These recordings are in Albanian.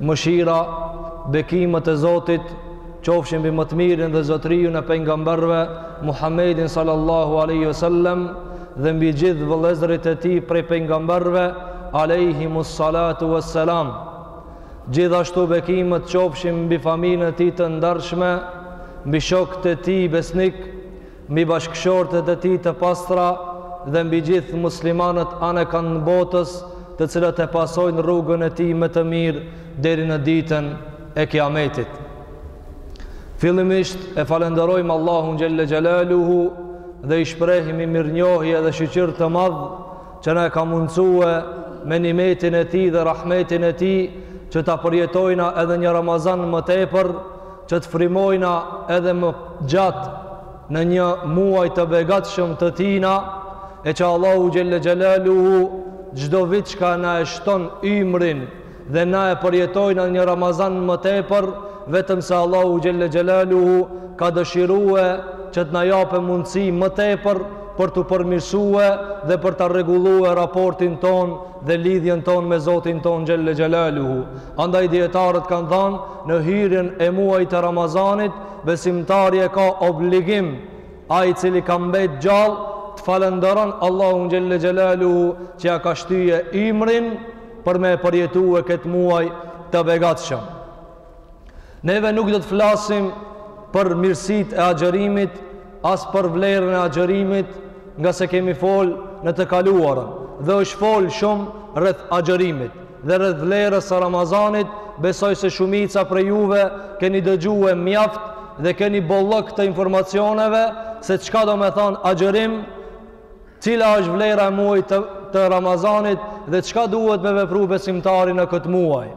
Mëshira, bekimet e Zotit, qofshin mbi më të mirin dhe zotëriun e pejgamberëve Muhammedin sallallahu alaihi wasallam dhe mbi gjithë vëllezërit e tij prej pejgamberëve alaihimus salatu wassalam. Gjithashtu bekimet qofshin mbi familjen e tij të ndershme, mbi shokët e tij besnik Mbi bashkëshortet e tij të pastra dhe mbi gjithë muslimanët anëkand botës të cilët e pasojnë rrugën e tij me të mirë deri në ditën e Kiametit. Fillimisht e falënderojmë Allahun xhelle xhelaluhu dhe i shprehim mirënjohje dhe shyqyr të madh që na e ka mundësue me nimetin e tij dhe rahmetin e tij që ta përjetojna edhe një Ramazan më tepër që të frymojna edhe më gjatë në një muaj të begatshëm të tina, e që Allahu xhelle xhelaluhu çdo vit çka na e shton ymrin dhe na e përjetojna një Ramazan më tepër, vetëm se Allahu xhelle xhelaluhu ka dëshirue që të na jape mundësi më tepër për t'u përmirësue dhe për ta rregullue raportin tonë dhe lidhjen tonë me Zotin tonë xhelle xhelaluhu. Andaj dijetarët kanë thanë, Në hyrjen e muajit të Ramazanit, besimtari e ka obligim, ai i cili ka mbet gjallë, të falënderon Allahun xhelle xhelaluhu që ja ka shtye ymrin për me përjetue këtë muaj të begatshëm. Neve nuk do të flasim për mirësitë e agjërimit as për vlerën e agjërimit ngase kemi fol në të kaluarën dhe është fol shumë rreth agjërimit dhe rreth vlerës së Ramazanit besoj se shumica prej juve keni dëgjue mjaft dhe keni bollëk të informacioneve se çka domethanë agjërim cila është vlera e muajit të Ramazanit dhe çka duhet me vepru besimtari në këtë muaj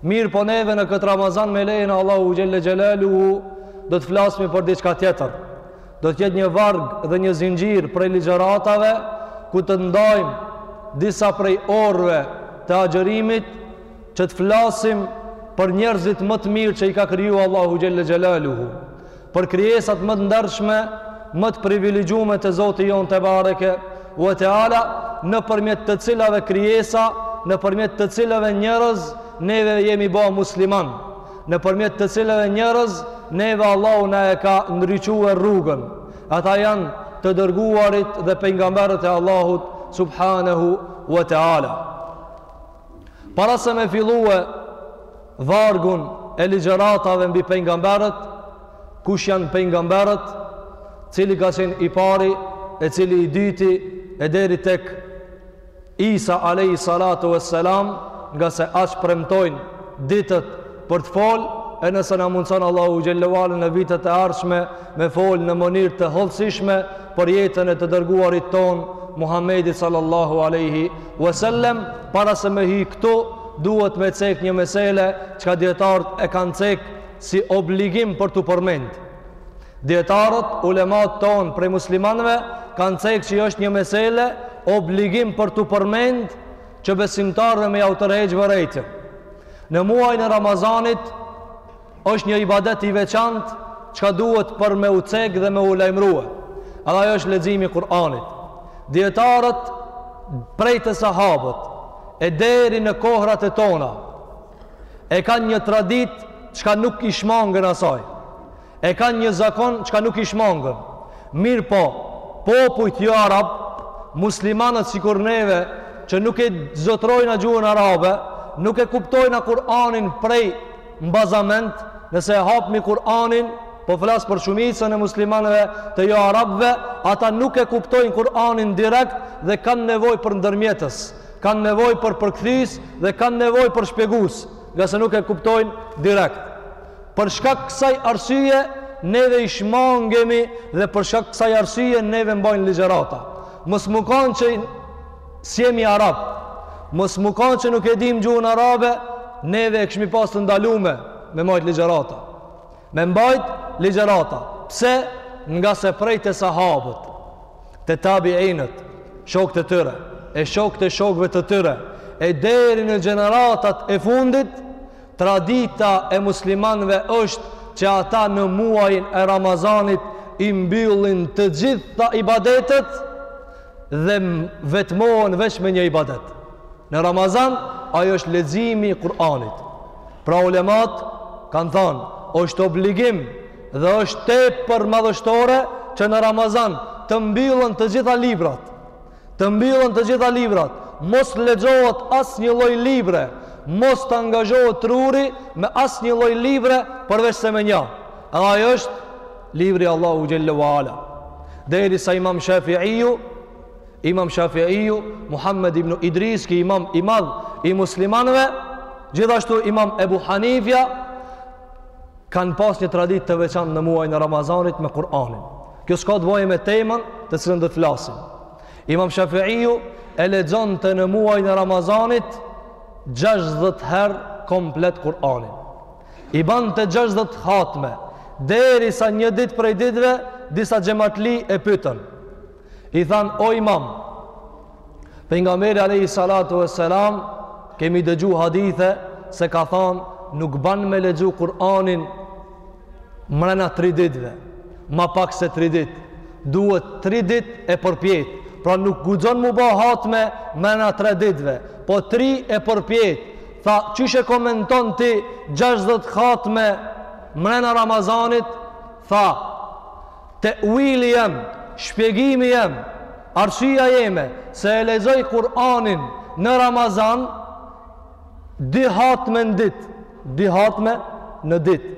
Mirëpo neve në këtë Ramazan me lejen e Allahut xhelle xhelaluhu do të flasmi për diçka tjetër. Do të jetë një varg dhe një zinxhir prej ligjëratave ku të ndajmë disa prej orëve të agjërimit që të flasim për njerëzit më të mirë që i ka kriju Allahu xhelle xhelaluhu. Për krijesat më të ndershme, më të privilegjume te Zoti jonë tebareke ve teala, nëpërmjet të cilave krijesa, nëpërmjet të cilave njerëz neve jemi bë musliman, nëpërmjet të cilave njerëz neve Allahu na e ka ndriçue rrugën. Ata janë të dërguarit dhe pejgamberët e Allahut subhanehu ve teala. Para se me fillue vargun e ligjëratave mbi pejgamberët, kush janë pejgamberët, cili ka qenë i pari, e cili i dyti, e deri tek Isa alayhi salatu wassalam, ngase aq premtojnë ditët për të fol, e nëse na mundson Allahu xhelle ue ala në vitet e ardhshme me fol në mënyrë të hollësishme për jetën e të dërguarit tonë Muhammedit sallallahu alaihi Wesellem para se me hi këtu duhet me cek një mesele çka dietarët e kanë cek si obligim për t'u përmend. Dietarët ulemat tonë prej muslimanëve kanë cek që është një mesele obligim për t'u përmend që besimtarëve me jau tërheq vërejtjen. Në muajin e Ramazanit Është një ibadet i veçantë çka duhet për me u cek dhe me u lajmërue. Edhe ajo është leximi i Kur'anit. Dietarët prej te sahabët e deri në kohrat e tona e kanë një traditë çka nuk i shmangën asaj. E kanë një zakon çka nuk i shmangën. Mirëpo, popujt jo arab, muslimanët sikur neve, që nuk e zotrojmë na gjuhën arabe, nuk e kuptojmë na Kur'anin prej në bazament nëse e hapmi Kur'anin po flas për shumicën e muslimanëve të joarabëve ata nuk e kuptojnë Kur'anin direkt dhe kanë nevojë për ndërmjetës kanë nevojë për përkthys dhe kanë nevojë për shpjegues ngase nuk e kuptojnë direkt për shkak kësaj arsye neve i shmangemi dhe për shkak kësaj arsye neve mbajmë ligjërata mos me kanë që S'jemi arab. Mos mu kanë që nuk e dim gjuhën arabe, neve e kishmi pas të ndalume me mbajt ligjerata. Me mbajt ligjerata. Pse? Ngase prej te sahabët, te tabiinët, shokët e tyre, e shokët e shokve të tyre, e deri në gjeneratat e fundit, tradita e muslimanve është që ata në muajin e Ramazanit i mbyllin të gjitha ibadetet, dhe vetmohen veç me një ibadet. Në Ramazan, ai është leximi i Kur'anit. Pra ulemat kanë thanë, është obligim dhe është tepër madhështore që në Ramazan të mbyllen të gjitha librat. Të mbyllen të gjitha librat, mos lexohet asnjë lloj libre, mos të angazhohet truri me asnjë lloj libre përveç se me një. Edhe ajo është Libri i Allahut xhel-le ue ala. Derisa imam Shafi'iju, imam Shafi'iju, Muhammed ibn Idris, ky imam i madh i muslimanëve, gjithashtu imam Ebu Hanifja, kanë pas një traditë të veçantë në muajin e Ramazanit me Kur'anin. Kjo s'ka të bëjë me temën të cilën do të flasim. Imam Shafi'iju e lexonte në muajin e Ramazanit 60 herë komplet Kur'anin. I bante gjashtëdhjetë hatme, derisa një ditë prej ditëve disa xhematli e pyetën. I thanë, o imam, pejgamberi alejhi salatu vesselam kemi dëgju hadithe se ka thanë nuk ban me lexu Kur'anin mrena 3 ditëve, ma pak se 3 ditë. Duhet 3 ditë e përpjet. Pra nuk guxon m'u ba hatme mrena 3 ditëve, po 3 e përpjet. Tha, qysh e komenton ti gjashtëdhjetë hatme mrena Ramazanit? Tha, teuili jem, shpjegimi jem, arsyja jeme se e lexoj Kur'anin në Ramazan dy hatme në ditë, dy hatme në ditë.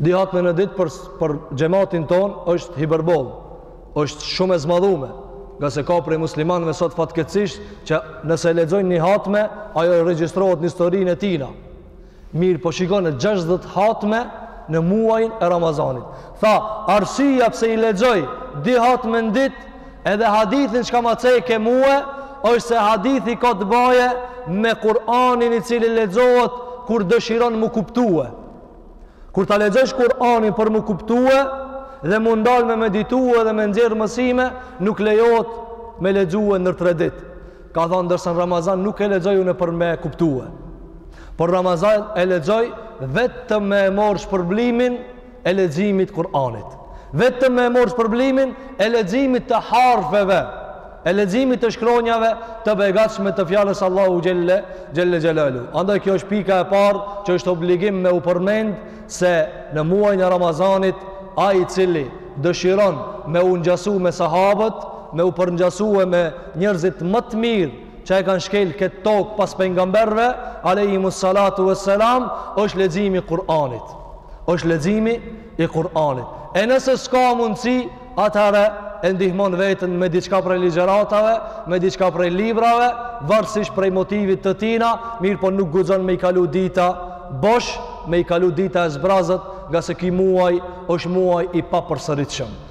Dy hatme në ditë për, për xhematin tonë është hiperbolë, është shumë e zmadhume, ngase ka prej muslimanëve sot fatkeqësisht që nëse e lexojnë një hatme, ajo regjistrohet në historinë e tina. Mirëpo shikoni, 60 hatme në muajin e Ramazanit. Tha, arsyja pëse i lexoj dy hatme në ditë, Edhe hadithin çka ma ceke mue, është se hadithi ka të baje me Kur'anin i cili lexohet kur dëshiron me e kuptue. Kur ta lexosh Kur'anin për me e kuptue dhe m'u ndalë me meditue dhe me nxjerrë mësime, nuk lejohet me lexue ndër tre ditë. Ka thonë, ndërsa në Ramazan nuk e lexoj unë për me kuptue. Por Ramazan e lexoj vetëm me e morrë shpërblimin e leximit Kur'anit vetëm me e morrë shpërblimin e leximit të harfeve e leximit të shkronjave të begatshme të fjalës Allahut xhelle xhelaluhu andaj kjo është pika e parë që është obligim me u përmend se në muajin e Ramazanit ai i cili dëshiron me u ngjasue me sahabët me u përngjasue me njerëzit më të mirë që e kanë shkel këtë tokë pas pengamberve, alejhimu salatu ve selam, është leximi i Kur'anit. Është leximi i Kur'anit. E nëse s'ka mundësi, atëherë e ndihmon veten me diçka prej ligjëratave, me diçka prej librave, varësisht prej motivit të tina, mirëpo nuk guxon me i kalu dita bosh, me i kalu dita e zbrazët, ngase ky muaj është muaj i papërsëritshëm.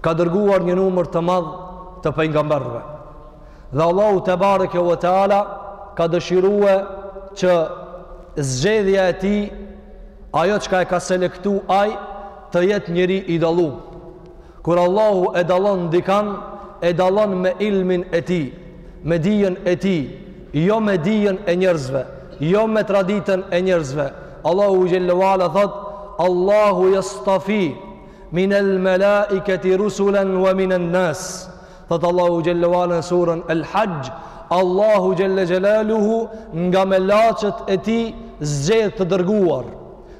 ka dërguar një numër të madh të pejgamberëve. Dhe Allahu tebareke ve teala ka dëshirue që zgjedhja e tij, ajo çka e ka selektu ai, të jetë njeri i dallum. Kur Allahu e dallon dikan, e dallon me ilmin e tij, me dijen e tij, jo me dijen e njerëzve, jo me traditën e njerëzve. Allahu xhelle ve ala thot: Allahu yastafi Min el melaiketi rusulen wa min en nas. Thot Allahu xhelle ve ala në surën El Hajj, Allahu xhelle xhelaluhu nga melaçët e tij zgjedh të dërguar.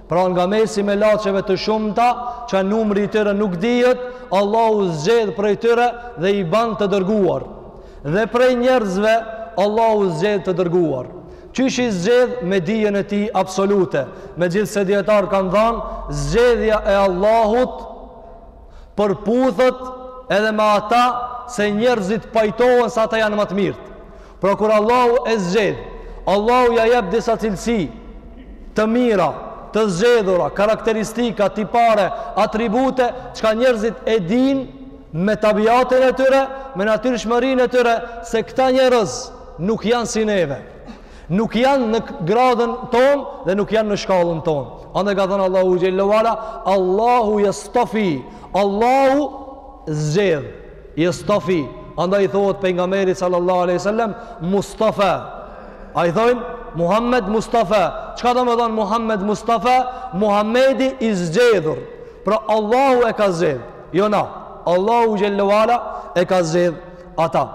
Pra nga mesi melaçeve të shumta, që numri i tyre nuk dihet, Allahu zgjedh prej tyre dhe i ban të dërguar. Dhe prej njerëzve, Allahu zgjedh të dërguar. Qysh i zgjedh me dijen e tij absolute, megjithëse dijetarë kanë thanë zgjedhja e Allahut përputhet edhe me ata se njerëzit pajtohen se ata janë ma të mirët. Pra kur Allahu e zgjedh, Allahu ja jep disa cilësi të mira, të zgjedhura, karakteristika, tipare, atribute, çka njerëzit e dinë me tabiatin e tyre, me natyrshmërinë e tyre se këta njerëz Nuk janë si neve. Nuk janë në gradën tonë dhe nuk janë në shkallën tonë. Andaj ka thonë Allahu xhelle ve ala, Allahu yastafi. Allahu zgjedh. Yastafi. Andaj i thuhet pejgamberit sallallahu alaihi wasallam Mustafa. A i thojnë Muhammed Mustafa. Çka domethonë Muhammed Mustafa? Muhamedi i zgjedhur. Pra Allahu e ka zgjedh. Jo na. Allahu xhelle ve ala e ka zgjedh ata.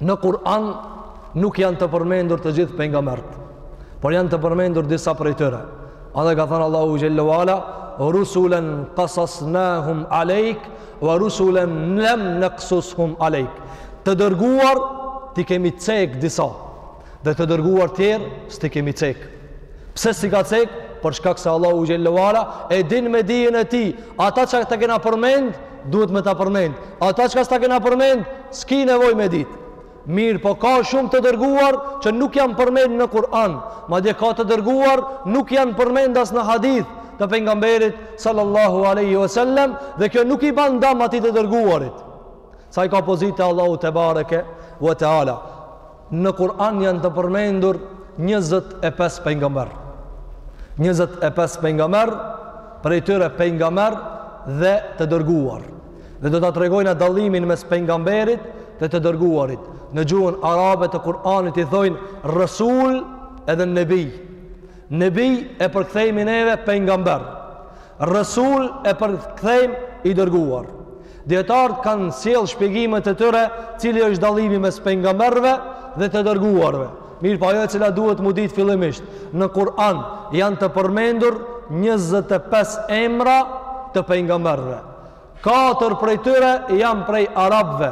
Në Kur'an nuk janë të përmendur të gjithë pejgamberët, por janë të përmendur disa prej tyre. Edhe ka thonë Allahu xhelle ve ala, "Rusulan qasasnahum alejk, wa rusulan lam naqsushum alejk." Të dërguar t'i kemi cek disa, Dhe të dërguar tjerë s't'i kemi cek. Pse s'i ka cek? Për shkak se Allahu xhelle ve ala e din me dijen e tij, ata çka ta kena përmend, duhet me ta përmend. Ata çka s'ta kena përmend, s'ki nevojë me ditë. Mirë, po ka shumë të dërguar që nuk janë përmend në Kur'an, madje ka të dërguar nuk janë përmend as në hadith të pejgamberit sallallahu alaihi wasallam dhe kjo nuk i ban dam atij të dërguarit. Se ai ka pozitë te Allahu tebareke ve teala. Në Kur'an janë të përmendur njëzet e pesë pejgamberë. Njëzet e pesë pejgamberë, prej tyre pejgamberë dhe të dërguar. Dhe do ta tregojna dallimin mes pejgamberit dhe të dërguarit. Në gjuhën arabe të Kur'anit i thojnë resul edhe nebij. Nebi e përkthejmë neve pejgamber. Resul e përkthejmë i dërguar. Dijetarët kanë sjellë shpjegimet e tyre cili është dallimi mes pejgamberëve dhe të dërguarve. Mirëpo ajo e cila duhet m'u ditë fillimisht, në Kur'an janë të përmendur 25 emra të pejgamberëve. Katër prej tyre janë prej arabëve.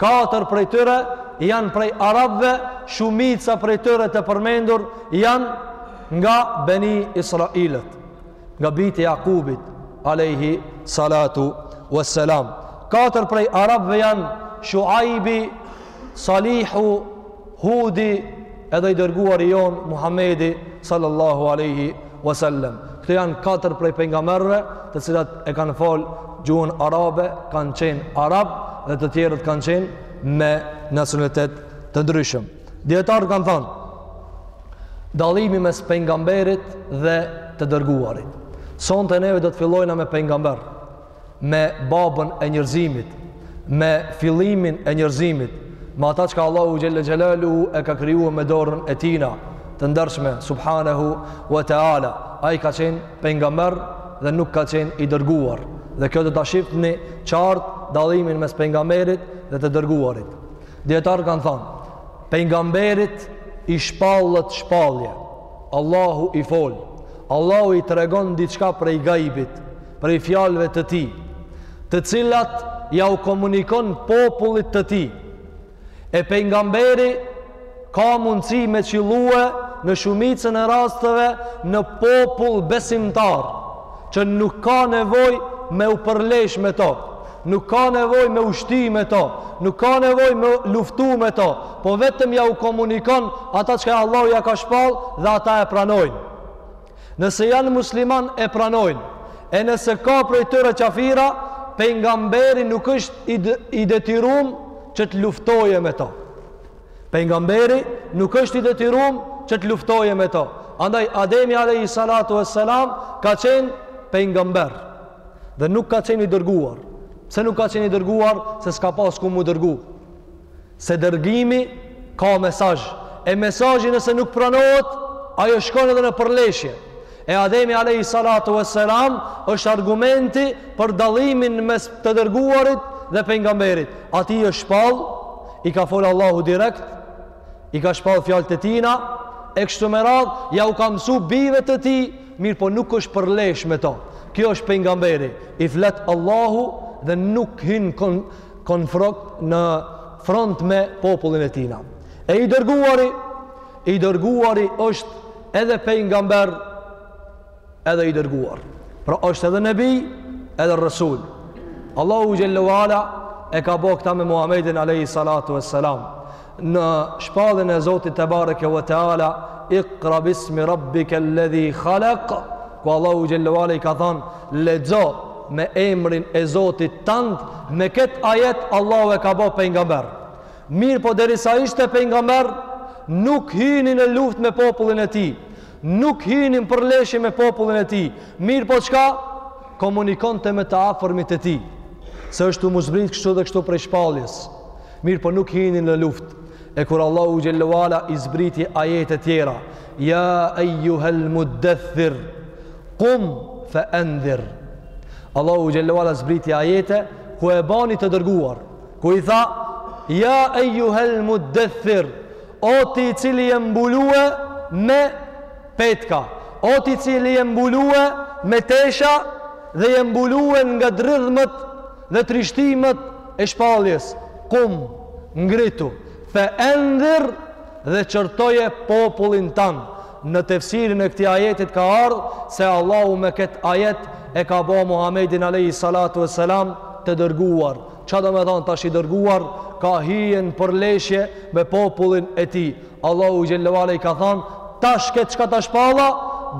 Katër prej tyre janë prej arabëve, shumica prej tyre të përmendur janë nga Beni Israilët, nga bijtë e Jakubit, alejhi salatu wassalam. Katër prej arabëve janë Shuajbi Salihu, Hudi, edhe i dërguari jonë Muhammedi sallallahu aleyhi wasallem. Këto janë katër prej pejgamberëve të cilat e kanë folë gjuhën arabe, kanë qenë arabë dhe të tjerët kanë qenë me nacionalitet të ndryshëm. Dijetarët kanë thanë, dallimi mes pejgamberit dhe të dërguarit. Sonte neve do të fillojmë me pejgamber. me babën e njerëzimit, me fillimin e njerëzimit, me ata çka Allahu Xhelle Xhelaluhu e ka kriju me dorën e tina të ndershme, subhanahu wa ta'ala, ai ka qenë pejgamber dhe nuk ka qenë i dërguar. Dhe kjo do ta shifni qartë dallimin mes pejgamberit dhe të dërguarit. Dijetarët kanë thanë, pejgamberit i shpallet shpallje, Allahu i fol, Allahu i tregon diçka prej gajbit, prej fjalëve të tij, të cilat ua komunikon popullit të tij. e pejgamberi ka mundësi me qillue në shumicën e rasteve në popull besimtar, që nuk ka nevojë me u përlesh me to, Nuk ka nevojë me ushti me to, nuk ka nevojë me luftu me to, po vetëm ja u komunikon ata çka Allahu ja ka shpall dhe ata e pranojnë. Nëse janë muslimanë e pranojnë, e nëse ka prej tyre qafira, pejgamberi nuk është i detyrum që të luftojë me to. Pejgamberi nuk është i detyrum që të luftojë me to. Andaj, Ademi alejhi salatu wassalam ka qenë pejgamber. dhe nuk ka qenë i dërguar pse nuk ka qenë i dërguar se s'ka pas ku m'u dërgu se dërgimi ka mesazh e mesazhi nëse nuk pranohet ajo shkon edhe në përleshje e Ademi alejhi salatu we selam është argumenti për dallimin mes të dërguarit dhe pejgamberit atij i është shpall i ka folë Allahu direkt i ka shpall fjalët e tina e kështu me radhë ja u ka mësu bijve të tij Mirëpo nuk është përlesh me ta. Kjo është pejgamberi, i flet Allahu dhe nuk hyn kon në front me popullin e tij. E i dërguari, i dërguari është edhe pejgamber, edhe i dërguar. Pra është edhe nebij, edhe resul. Allahu xhel-le ue ala e ka bo këta me Muhammedin alejhi salatu ue selam. në shpalljen e Zotit tebareke ve teala Iqra bismi rabbika alladhi khalaq ku Allahu xhel-le ue ala i ka thanë lexo me emrin e Zotit tand me kët ajet Allahu e ka bo pejgamber mirëpo derisa ishte pejgamber nuk hyni në luftë me popullin e tij nuk hyni në përleshje me popullin e tij mirëpo çka komunikonte me të afërmit e tij se është tu m'u zbrit kështu dhe kështu prej shpalljes Mirëpo nuk hini në luftë E kur Allahu xhel-le ue ala i zbriti ajete tjera Ja ejuhel muddethir Kum fe endhir Allahu xhel-le ue ala zbriti ajete Ku e bani të dërguar Ku i tha Ja ejuhel muddethir O ti cili je mbulue me petka O ti cili je mbulue me tesha Dhe je mbulue nga dridhmat Dhe trishtimet e shpalljes, Kum, Ngritu, fe endhir dhe qortoje popullin tand. Në tefsirin e këtij ajetit ka ardhë se Allahu me këtë ajet e ka bo Muhamedin alejhi salatu ue selam të dërguar. Ça domethanë tash i dërguar? Ka hije në përleshje me popullin e tij. Allahu xhel-le ue ala i ka thanë, tash këtë çka ta shpalla,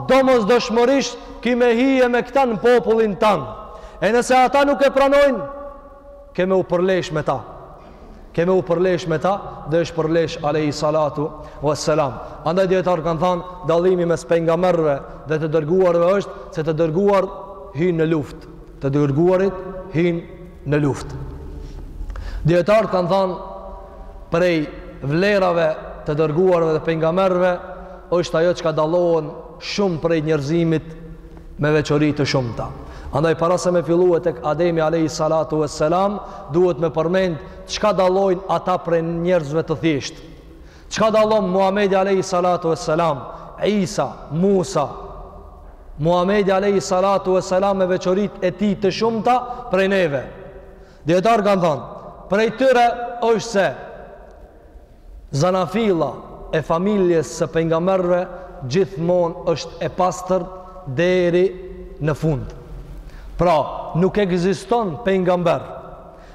domosdoshmërisht ki me hije me këta në popullin tand. E nëse ata nuk e pranojnë, ke me u përlesh me ta. Ke me u përlesh me ta dhe është përlesh alejhi salatu ve selam. Andaj dijetarët kanë thanë, dallimi mes pejgamberëve dhe të dërguarve është se të dërguarit hyjnë në luftë. Të dërguarit hyjnë në luftë. Dijetarët kanë thanë, prej vlerave të dërguarve dhe pejgamberëve është ajo çka dallohen shumë prej njerëzimit me veçori të shumta. Andaj para se me fillue tek Ademi alejhi salatu ue selam, duhet me përmend çka dallojnë ata prej njerëzve të thjeshtë. Çka dallon Muhamedi alejhi salatu ue selam, Isa, Musa, Muhamedi alejhi salatu ue selam me veçoritë e tij të shumta prej neve. Dijetarët kanë thonë, prej tyre është se Zanafilla e familjes së pejgamberëve gjithmonë është e pastër deri në fund. Pra, nuk ekziston pejgamber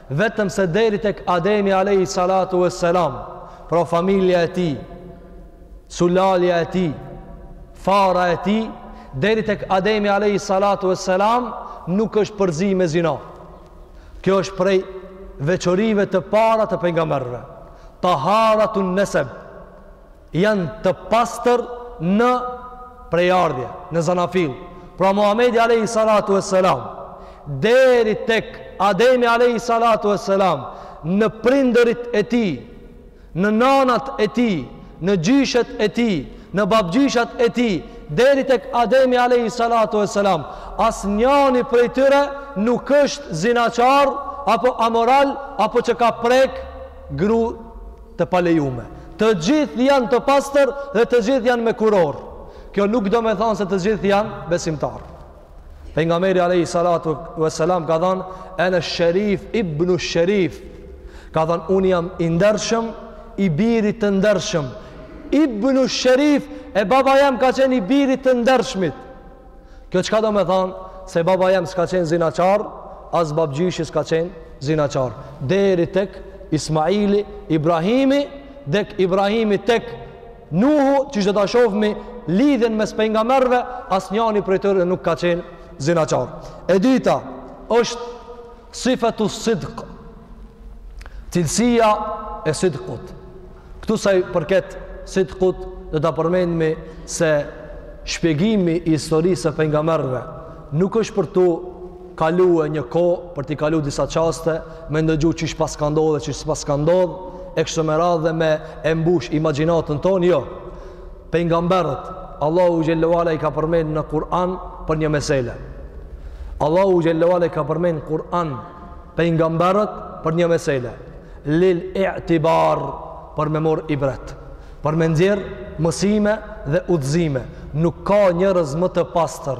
vetëm se deri tek Ademi alayhi salatu wassalam, pra familja e tij, sulalja e tij, fara e tij deri tek Ademi alayhi salatu wassalam nuk është përzi me zina. Kjo është prej veçorive të para të pengamberve. Taharatun neseb janë të pastër në prejardhje, në zanafillë. Pra Muhamedi alejhi salatu ue selam, deri tek Ademi alejhi salatu ue selam, në prindërit e tij, në nanat e tij, në gjyshet e tij, në babgjyshat e tij, deri tek Ademi alejhi salatu ue selam, asnjani prej tyre nuk është zinaçar apo amoral apo që ka prek gru të palejume. Të gjithë janë të pastër dhe të gjithë janë me kurorë. Kjo nuk domethonë se të gjithë janë besimtarë. Pejgamberi alayhi salatu wa salam ka thënë ena sherif ibnu sherif. Ka thanë unë jam i ndershëm i biri të ndershëm. Ibnu sherif e baba jem ka qenë i biri të ndershmit. Kjo çka domethanë se baba jem s'ka qenë zinaçar, as babgjyshi s'ka qenë zinaçar. Deri tek Ismaili, Ibrahimi, dek Ibrahimi tek Nuhu, qysh do ta shohmi lidhjen mes pejgamberëve, asnjëri prej tyre nuk ka qenë zinaçar. E dyta është sifetu sidq. Cilësia e sidqut. Këtu sa i përket sidqut, do ta përmendmi se shpjegimi i historisë së pejgamberëve nuk është për tu kalue një kohë, për t'i kalu disa çaste, me ndëgju qysh paska ndodhë dhe qysh paska ndodhë, e kështu me radhë dhe me e mbush imagjinatën tonë, jo. Pengamberët, Allahu xhel-le ue ala i ka përmenë në Kur'an për një mesele. Allahu xhel-le ue ala i ka përmenë në Kur'an pengamberët për një mesele. Lil itibar për me mor ibret, për me nxjerrë mësime dhe udhëzime. Nuk ka njerëz më të pastër,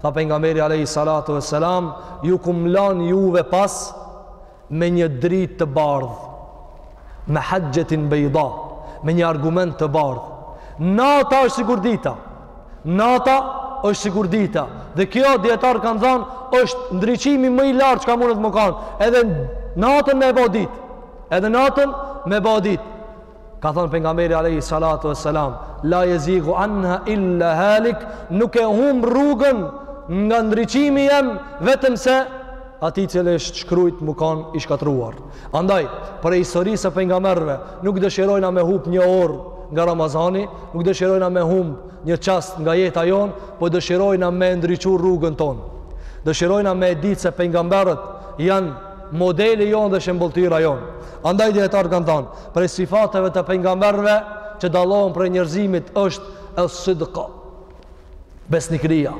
Tha pejgamberi alejhi salatu ve selam, ju kum lan juve pas me një dritë të bardhë, mehaxhetin bejda, me një argument të bardhë. Nata është sikur dita. Nata është sikur dita. Dhe kjo dijetarë kanë thënë është ndriçimi më i lartë që ka mundet me kanë. Edhe natën me e bo ditë. Edhe natën me e bo ditë. Ka thënë pejgamberi alayhi salatu wassalam, la yazigu anha illa halik, nuk e humb rrugën nga ndriçimi jem, vetëm se ai që është shkrujt me kanë i shkatërruar. Andaj, prej historisë së pejgamberëve, nuk dëshirojna me hup një orë nga Ramazani, nuk dëshirojna me humb një çast nga jeta jonë, po dëshirojna me e ndriçu rrugën tonë. Dëshirojna me e ditë se pejgamberët janë modeli jonë dhe shembëlltyra jonë. Andaj, dijetarët kanë thanë, Prej sifateve të pejgamberëve që dallohen prej njerëzimit është as-sidq. Besnikëria.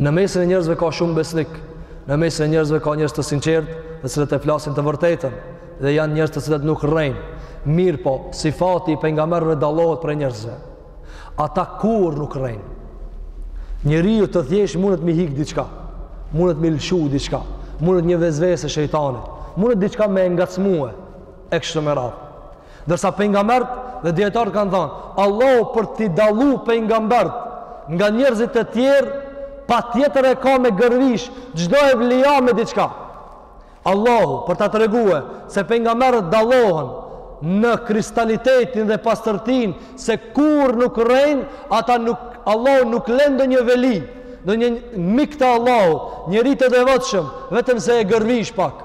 Në mesin e njerëzve ka shumë besnikë. Në mesin e njerëzve ka njerëz të sinqertë, të cilët e flasin të vërtetën dhe janë njerëz të cilët nuk rrejnë. Mirëpo, sifati i pejgamberëve dallohet prej njerëzve. Ata kurrë nuk rrejnë. Njeriut të thjeshtë mundet m'i hikë diçka, mundet m'i lëshu diçka, mundet një vesvese e shejtanit, mundet diçka me e ngacmue, e kështu me radhë. Ndërsa pejgamberët dhe dijetarët kanë thonë, Allahu për t'i dallu pejgamberët nga njerëzit e tjerë, patjetër e ka me gërvisht çdo evlija me diçka. Allahu për ta tregue se pejgamberët dallohen në kristalitetin dhe pastërtinë se kurrë nuk rrejnë, ata nuk Allahu nuk len ndonjë veli, ndonjë mik të Allahut, njeri të devotshëm, vetëm se e gërvisht pak.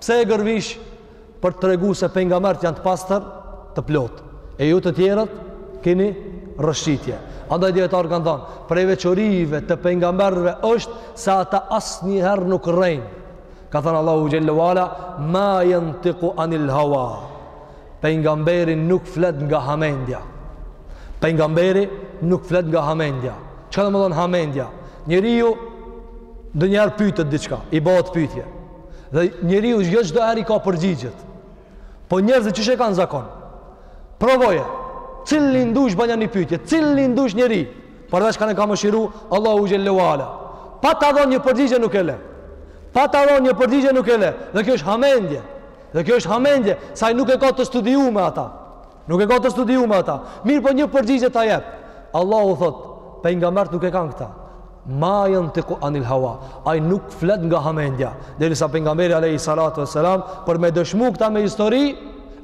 Pse e gërvisht? Për të tregu se pejgamberët janë të pastër, të plotë. E ju të tjerët keni rrëshqitje. Andaj dijetarët kanë thonë, prej veçorive të pejgamberëve është se ata asnjëherë nuk rrejnë. Ka thënë Allahu xhelle ve ala, ma jantiku anil hawa. Pejgamberi nuk flet nga hamendja. Pejgamberi nuk flet nga hamendja. Çka domethanë hamendja? Njeriu ndonjëherë pytet diçka, i bohet pytje. Dhe njeriu jo çdo herë i ka përgjigjet. Po njerëzit qysh e kanë zakon. Provoje. Cilin dush bënja një pyetje, cilin dush njeri, përveç kanë e ka mëshiru Allahu xhelle ve ala. Pa ta dhënë një përgjigje nuk e le. Pa ta dhënë një përgjigje nuk e le. Dhe kjo është hamendje. Dhe kjo është hamendje, se ai nuk e ka të studiume ata. Nuk e ka të studiume ata. Mirëpo një përgjigje ta jep. Allahu thotë, pejgamberët nuk e kanë këta. Ma jantiku anil hawa, ai nuk flet nga hamendja, derisa pejgamberi alejhi salatu ve selam, për me dëshmu këta me histori,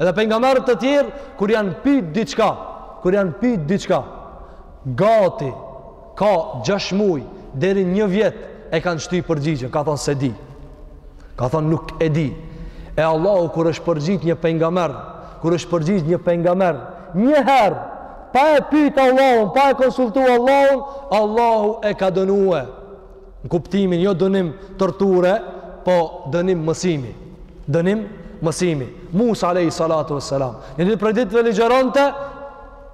edhe pejgamberët e tjerë, kur janë pytë diçka, kur janë pytë diçka, gati ka gjashtë muj, deri një vjetë, e kanë shty përgjigjen, ka thonë s'e di. Ka thonë nuk e di. E Allahu kur është përgjigj një pengamer, kur është përgjigj një pengamer, një herë, pa e pyt Allahun, pa e konsultu Allahun, Allahu e ka dënue. Në kuptimin, jo dënim torture, po dënim mësimi. Dënim mësimi. Musa alejhi salatu ve selam. Një ditë prej dite ligjëronte,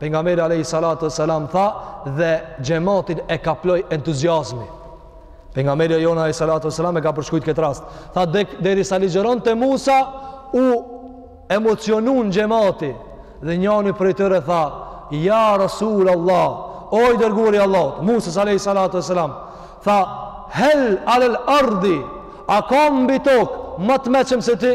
pengameri alejhi salatu ve selam tha, dhe xhematin e kaploj entuziazmi. Pengameri jonë alejhi salatu ve selam e ka përshkrujt këtë rast. Tha dek, derisa ligjëronte Musa u emocionun xhemati. Dhe njani prej tyre tha, ja Rasul Allah, o i dërguari i Allahut, Musas alejhi salatu ve selam. Tha, hel alel ardi, a ka mbi tokë, ma të meçëm se ti?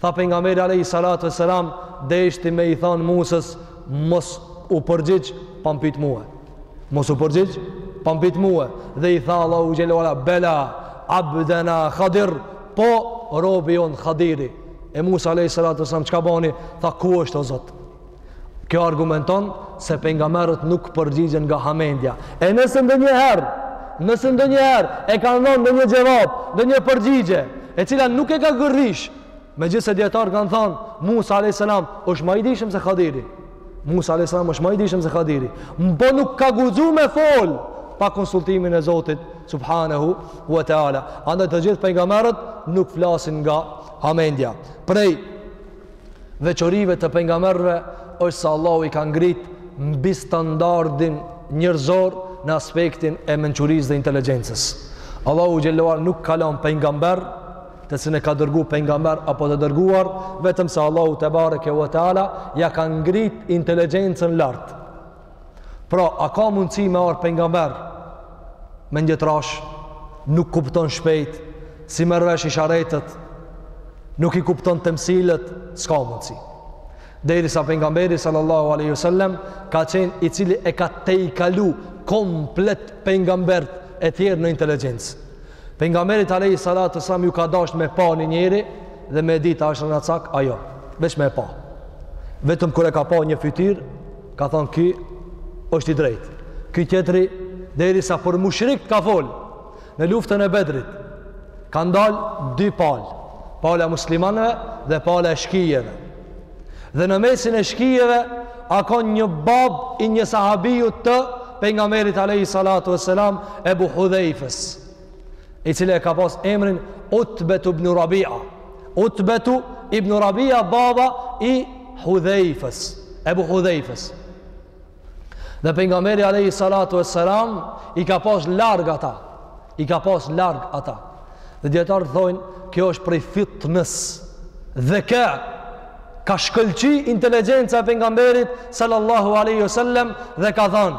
Tha pejgamberi alejhi salatu ves selam deshti me i thanë Musës mos u përgjigj pa m'pyt mue. Mos u përgjigj pa m'pyt mue dhe i tha Allahu xhele ve ala bela abduna Khadir po robi jonë Khadiri. E Musa alejhi salatu ves selam çka bani? Tha ku është o Zot? Kjo argumenton se pengamerët nuk përgjigjen nga hamendja. E nëse ndonjëherë, nëse ndonjëherë, e kanë dhonë ndonjë xhevab, ndonjë përgjigje, e cila nuk e ka gërrish, megjithëse dijetarët kanë thonë, Musa a.s. është ma i dishëm se Khadiri. Musa a.s. është ma i dishëm se Khadiri. Po nuk ka guxu me fol, pa konsultimin e Zotit, subhanahu wa ta'ala. Andaj të gjithë pengamerët nuk flasin nga hamendja. Prej, veçorive të pengamerve është se Allahu i ka ngrit mbi standardin njerëzor në aspektin e mençurisë dhe inteligjencës Allahu xhele ve ala nuk ka lon pengamber të cilin e ka dërgu pengamber apo të dërguar vetëm se Allahu tebareke ve teala ia ka ngrit inteligjencën lart Pra, a ka mundësi me ardh pengamer mendjetrashë, nuk kupton shpejt, s'i merr vesh isharetet, nuk i kupton temsilet, s'ka mundësi. Derisa pengameri, sallallahu aleyhi sallem, ka qenë i cili e ka tejkalu komplet pengambert e tjerë në inteligjencë. Pengamerit aleyhi sallatu sallam iu ka dasht me pa një njeri dhe me dit a është rrenacak a jo, veç me pa. Vetëm kur e ka pa një fytyrë, Ka thonë ky është i drejtë. Ky tjetri derisa për mushrikët ka fol. Në luftën e Bedrit, kanë dalë dy palë. Pala e muslimanëve dhe pala e shkijeve. Dhe në mesin e shkijeve, a kon një babë i një sahabiju të pengamerit alejhi salatu ve selam Ebu Hudhejfës. i cili e ka pas emrin Utbet ibn Rabia. Utbet ibn Rabia baba i Hudhejfës, Ebu Hudhejfës. Dhe pejgamberi alayhi salatu wassalam i ka pas larg ata. I ka pas larg ata. Dhe dijetarët thojnë, kjo është prej fitnës. Dhe ka ka shkëlqy inteligjenca e pejgamberit sallallahu alaihi wasallam dhe ka thanë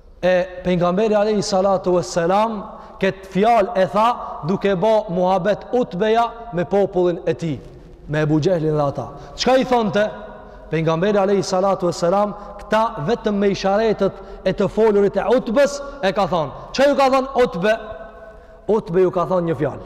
E pejgamberi alayhi salatu wassalam kët fjalë e tha duke bo muhabet Utbeja me popullin e tij, me Ebu Xhehlin dhe ata. Çka i thonte? Pejgamberi alayhi salatu wassalam këta vetëm me isharetet e të folurit e Utbes e ka thon. Çka ju ka thon Utbe? Utbe ju ka thon një fjalë.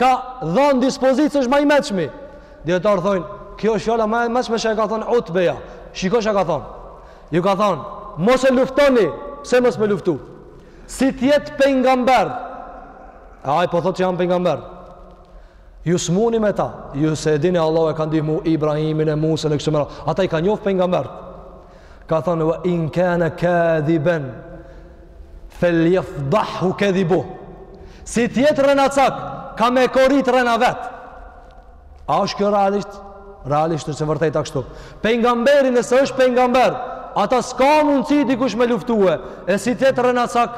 ka dhanë dispozitë se është ma i meçmi. Dijetarët thojnë, kjo është fjala ma e meçme që e ka thon Utbeja. Shiko çka ka thon. Ju ka thon, mos e luftoni, pse mos me luftu? Si të jetë pejgamber? Ai po thotë që jam pejgamber? Ju s'muni me ta. Ju e dini Allahu e ka ndihmu Ibrahimin e Musën e kështu me radhë. Ata i kanë njoft pejgamberët. Ka thon, "Wa in kana kadhiban" Feljefdahu kedhibuhu. Si të jetë rrenacak, ka me korit rrena e vet. A është kjo realisht? Realisht është e vërteta kështu. Pengamberi nëse është pengamber, ata s'ka mundësi dikush me luftue. E si t'jetë rrenacak,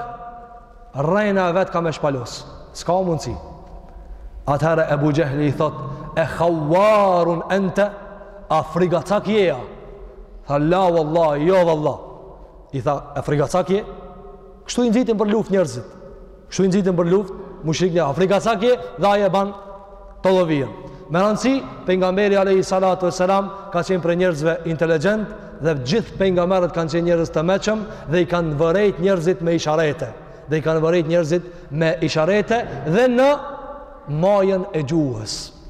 rrena e vet ka me shpalos. S'ka mundësi. Atëherë Ebu Xhehli i thot, e khawarun ente, a frigacak je a? Tha, la, vallahi, jo, valla. I tha, a frigacak je? Kështu i nxitin për luftë njerëzit. Kështu i nxitin për luftë, mushrikët, a frigacak je? Dhe ai e ban tollovinë. Me randësi, pejgamberi alejhi salatu ve selam, ka qenë prej njerëzve inteligjent, dhe gjithë pejgamberët kanë qenë njerëz të meçëm, dhe i kanë vërejt njerëzit me isharete. Dhe i kanë vërejt njerëzit me isharete, dhe në majen e gjuhës.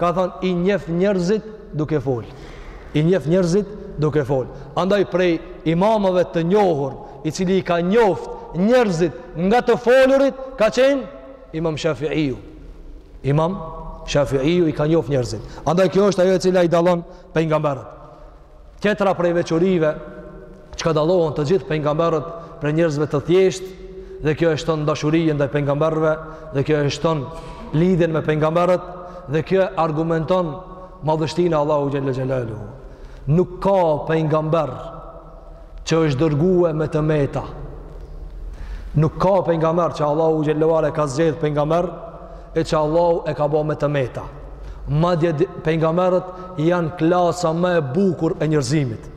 Ka thanë i njeh njerëzit duke fol. I njeh njerëzit duke fol. Andaj prej imamëve të njohur, i cili i ka njoft njerëzit nga të folurit, ka qenë Imam Shafi'iu. Imam Shafi'iu i ka njoft njerëzit. Andaj kjo është ajo e cila i dallon pejgamberët. Tjetra prej veçorive çka dallohen të gjithë pengamberët prej njerëzve të thjeshtë dhe kjo e shton dashurinë ndaj pengamberëve dhe kjo e shton lidhjen me pengamberët dhe kjo e argumenton madhështinë e Allahut xhel-le xhelaluhu Nuk ka pengamber që është dërgue me të meta. Nuk ka pejgamber që Allahu xhelle ve ala e ka zgjedh pejgamber, e që Allahu e ka bo me të meta. Madje pejgamberët janë klasa më e bukur e njerëzimit.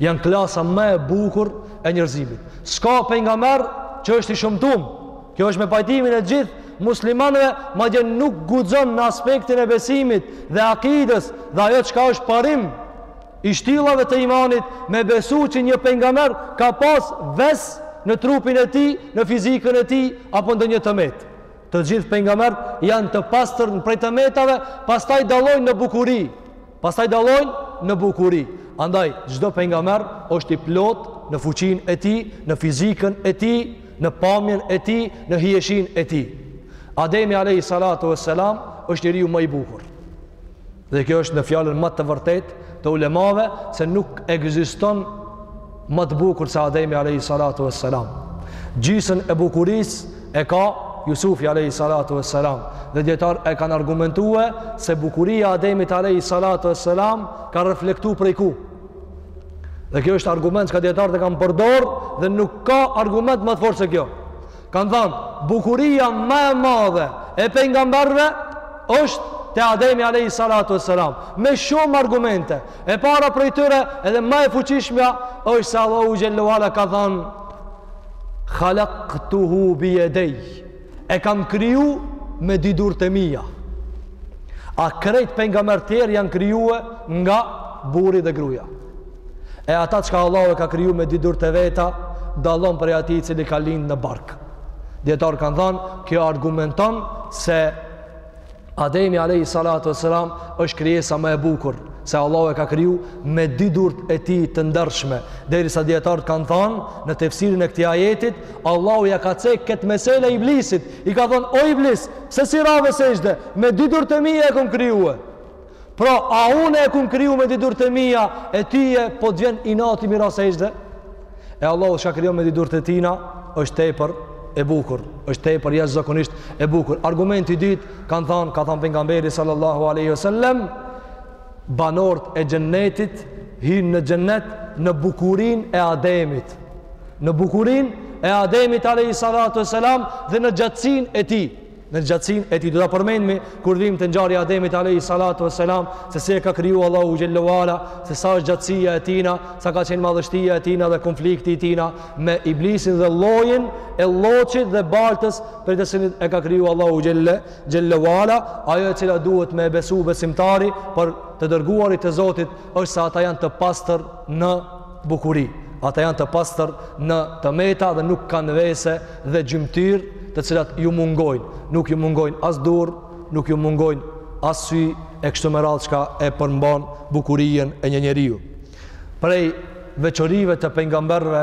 Janë klasa më e bukur e njerëzimit. S'ka pejgamber që është i shumtum. Kjo është me pajtimin e gjithë muslimanëve, madje nuk guxon në aspektin e besimit dhe akides dhe ajo çka është parim I shtyllave të imanit me besu që një pejgamber ka pas ves në trupin e tij, në fizikën e tij, apo ndonjë të metë. Të gjithë pejgamberët janë të pastërt prej të metave, pastaj dallojnë në bukuri. Pastaj dallojnë në bukuri. Andaj, çdo pejgamber është i plotë në fuqinë e tij, në fizikën e tij, në pamjen e tij, në hijeshinë e tij. Ademi alejhi salatu ve selam është njeriu më i bukur. Dhe kjo është në fjalën ma të vërtetë të ulemave se nuk ekziston ma të bukur se Ademi alejhi salatu vesselam. Gjysën e bukurisë e ka Jusufi alejhi salatu vesselam. Dhe dijetarët e kanë argumentue se bukuria e Ademit alejhi salatu vesselam ka reflektu prej ku. Dhe kjo është argument çka dijetarët e kanë përdor dhe nuk ka argument ma të fortë se kjo. Kanë thanë, bukuria ma e madhe e pejgamberëve është te Ademi alejhi salatu vesselam, me shumë argumente. E para prej tyre, edhe ma e fuqishmja, është se Allahu xhelle ve ala ka thanë khalaqtuhu bi yadayy. E kam kriju me dy durt e mia. A krejt pejgamberët tjerë janë krijue nga burri dhe gruja. E ata çka Allahu e ka kriju me dy durt e veta, dallon prej atij i cili ka lindë në bark. Dijetarët kanë thanë, kjo argumenton se Ademi alejhi salatu vesselam është krijesa më e bukur, se Allahu e ka kriju me dy durt e tij të ndershme. Derisa dijetarët kanë thanë në tefsirin e këtij ajetit, Allahu ia ka cek këtë mesele iblisit. I ka thanë, "O iblis, pse s'i rave sexhde? Me dy durt e mia e kom krijue." Pra, a unë e kom kriju me dy durt e mia, e ty po të vjen inati me i ra sexhde? E Allahu çka krijon me dy durt e tina, është tepër e bukur, është tepër jashtëzakonisht e bukur. Argumenti i dytë, kanë thanë, ka thanë pejgamberi sallallahu alejhi ve sel-lem, banorët e xhennetit hyjnë në xhennet, në bukurinë e Ademit. Në bukurinë e Ademit alejhi salatu ve selam, dhe në gjatësinë e tij. Në gjatësinë e tij do ta përmendmi kur vim te ngjarja e Ademit alejhi salatu ve selam, se si e ka kriju Allahu xhelle ve ala, se sa është gjatësia e tina, sa ka qenë madhështia e tina dhe konflikti i tina me iblisin dhe llojin e lloçit dhe baltës prej të cilit e ka kriju Allahu xhelle ve ala, ajo e cila duhet me e besu besimtari për të dërguarit e Zotit është se ata janë të pastër në bukuri. Ata janë të pastër në të meta dhe nuk kanë vese dhe gjymtyr të cilat ju mungojnë. Nuk ju mungojnë as durë, nuk ju mungojnë as sy e kështu me radhë çka e përmban bukurinë e një njeriu. Prej veçorive të pejgamberëve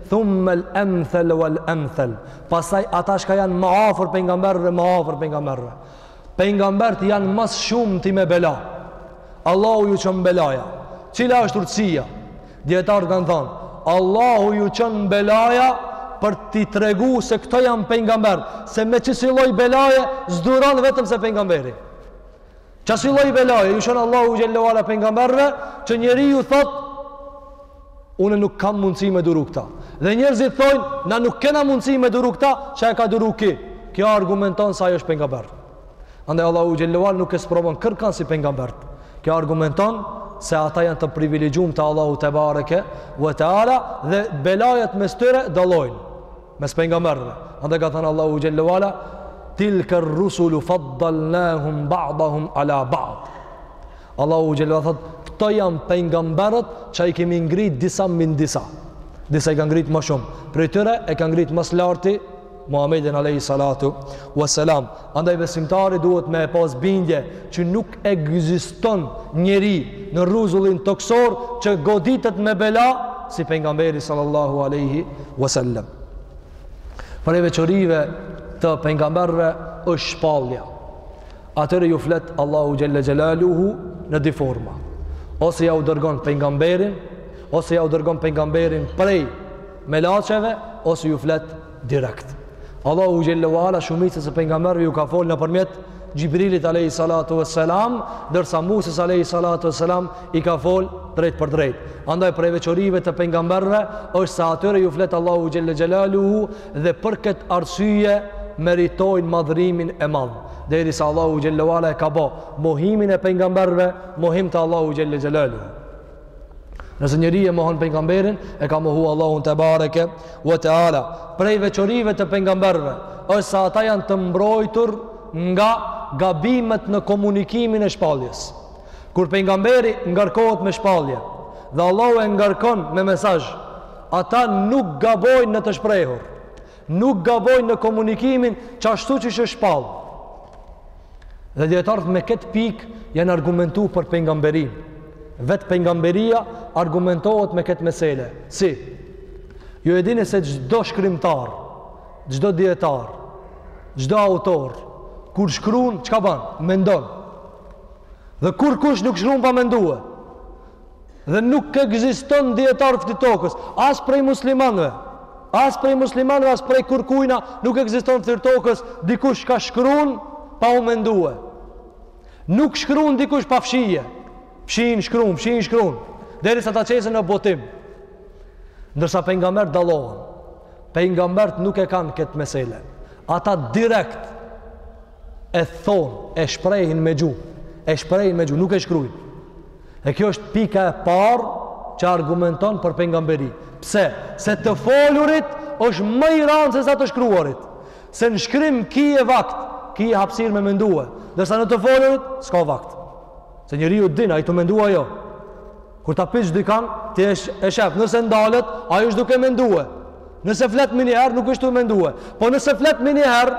Thumme l'emthel wa l'emthel. Pastaj ata shka janë më afër pejgamberëve, më afër pejgamberëve. Pejgambert janë ma s'shumti me bela. Allahu ju çon belaja. Cila është urtësia? Dijetarët kanë thënë, Allahu ju çon belaja për t'i tregu se këto janë pejgamber, se me ksi lloj belaje s'duron vetëm se pejgamberi. Ksi lloj belaje ju çon Allahu xhallahu ala pejgamberëve që njeriu thot unë nuk kam mundësi me duru këta. Dhe njerëzit thonë na nuk kena mundësi me duru këta, çka e ka duru ky? Kjo argumenton se ai është pejgamber. Andaj Allahu xhallahu ala nuk e sprovon kërkan si pejgamber. Kjo argumenton se ata janë të privilegjuar te Allahu tebareke ve teala dhe belajet mes tyre dallojnë. mes pejgamberëve. Andaj ka thënë Allahu xhallahu ala tilka ar-rusul faddalnahum ba'dahum ala ba'd. Allahu xhallahu thot, këto janë pejgamberët që i kemi ngrit disa mbi disa. Disa i ka ngrit më shumë. Prej tyre e ka ngrit më së larti Muhammedin alayhi salatu wassalam. Andaj besimtari duhet me e pas bindje që nuk ekziston njeri në rruzullin tokësor që goditet me bela si pejgamberi sallallahu alaihi wasallam. Prej veçorive të pejgamberëve është shpallja. Atyre ju flet Allahu xhalla xhelaluhu në dy forma. Ose ja u dërgon pejgamberin, ose ja u dërgon pejgamberin prej melaçeve, ose ju flet direkt. Allahu xhallahu ala shumicës së pejgamberëve ju ka fol nëpërmjet Xhibrilit alayhi salatu vesselam, ndërsa Musës alayhi salatu vesselam i ka fol drejtpërdrejt. Andaj prej veçorive të pejgamberëve është se atyre ju flet Allahu xhallahu xhelaluhu dhe për këtë arsye meritojnë madhrimin e madh. Derisa Allahu xhallahu ala e ka bë mohimin e pejgamberëve, mohim të Allahu xhallahu xhelaluhu. Nëse njeri e mohon pejgamberin, e ka mohu Allahun tebareke ve teala. Prej veçorive të pejgamberëve, është se ata janë të mbrojtur nga gabimet në komunikimin e shpalljes. Kur pejgamberi ngarkohet me shpallje, dhe Allahu e ngarkon me mesazh, ata nuk gabojnë në të shprehur, nuk gabojnë në komunikimin qashtu qysh është shpall. Dhe dijetarët me këtë pikë janë argumentu për pejgamberinë. Vetë pejgamberia argumentohet me këtë mesele. Si? Ju e dini se çdo shkrimtar, çdo dijetar, çdo autor, kur shkrun, çka ban? Mendon. Dhe kurkush nuk shkrun pa mendue. Dhe nuk ekziston dijetar n'ftyrë t'tokës, as prej muslimanëve, as prej muslimanëve, as prej kurkujna, nuk ekziston n'ftyrë t'tokës dikush ka shkrun pa u mendue. Nuk shkrun dikush pa fshije. Fshin shkrun, fshin shkrun, derisa ta qesin në botim. Ndërsa pejgamberët dallohen. Pejgamberët nuk e kanë këtë mesele. Ata direkt e thonë, e shprehin me gjuhë, e shprehin me gjuhë, nuk e shkrujnë. E kjo është pika e parë që argumenton për pejgamberi. Pse? Se të folurit është më i randë sesa të shkruarit. Se në shkrim kie vakt, kie hapësirë me mendue. Ndërsa në të folurit, s'ka vakt. Se njeriu e din, a është tu mendu a jo. Kur ta pysh dikan, ti e, sh e shef. Nëse ndalet, ai është duke mendue. Nëse flet me njëherë, nuk është tu mendue. Po nëse flet me njëherë,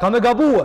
ka me gabue.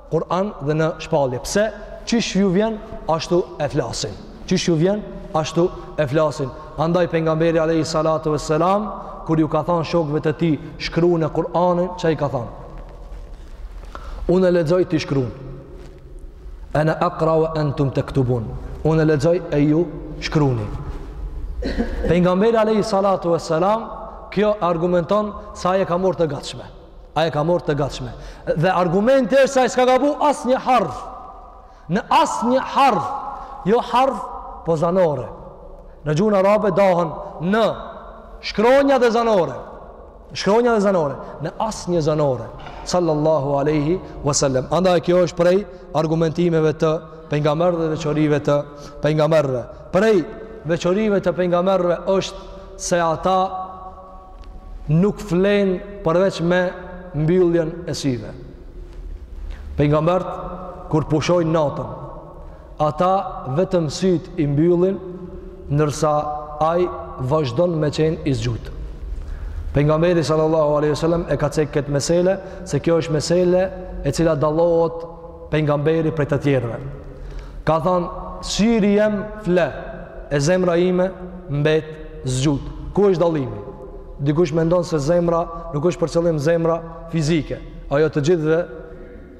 Kur'an dhe në shpallje. Pse? Qysh ju vjen, ashtu e flasin. Qysh ju vjen, ashtu e flasin. Andaj pejgamberi alayhi salatu vesselam kur ju ka thënë shokëve të tij, shkruani Kur'anin, ça i ka thanë. Unë e lexoj ti shkruan. Ana aqra wa antum taktubun. Unë e lexoj e ju shkruani. Pejgamberi alayhi salatu vesselam kjo argumenton se ai e ka marrë të gatshme. Ai e ka marrë të gatshme. Dhe argumenti është se ai s'ka gabu asnjë harf. Në asnjë harf, jo harf, po zanore. Në gjuhën arabe dahen në shkronja dhe zanore. Shkronja dhe zanore, në asnjë zanore. Sallallahu alaihi wasallam. Andaj kjo është prej argumentimeve të pejgamberëve dhe veçorive të pejgamberëve. Prej veçorive të pejgamberëve është se ata nuk flenë përveç me mbylljen e syve. Pejgamberët, kur pushojnë natën, ata vetëm sytë i mbyllin, ndërsa ai vazhdon me qenë i zgjutë. Pejgamberi sallallahu aleyhi sallam e ka cekë këtë mesele, se kjo është mesele e cila dallohet pejgamberi prej të tjerëve. Ka thanë, syri jem fle, e zemra ime mbet Zgjut. Ku është dallimi? Dikush mendon se zemra nuk është për qëllim zemra fizike. Ajo të gjithëve